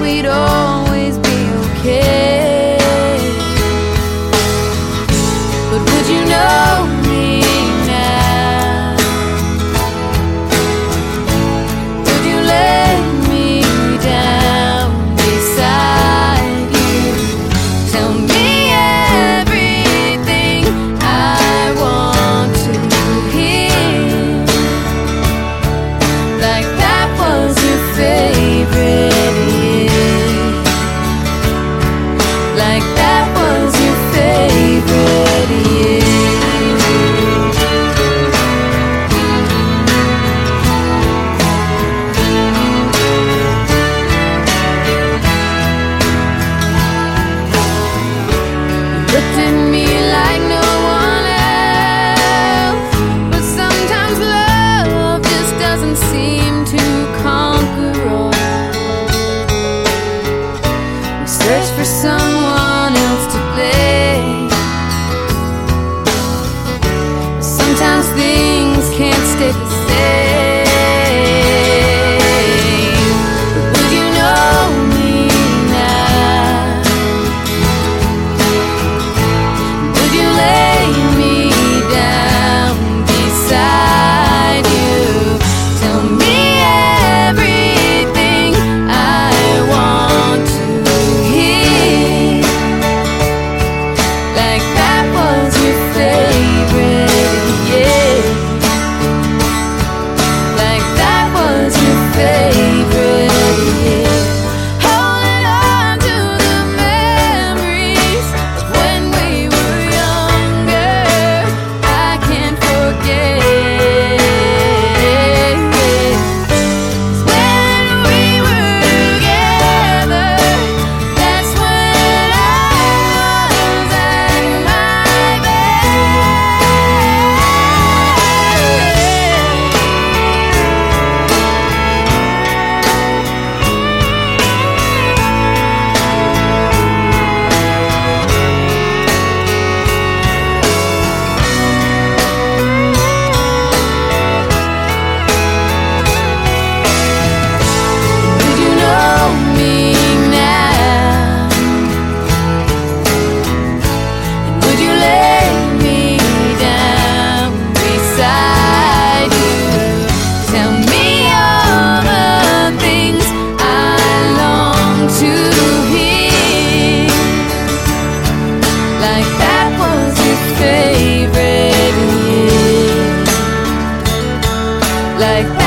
we'd always like that was your favorite. You looked at me like no. like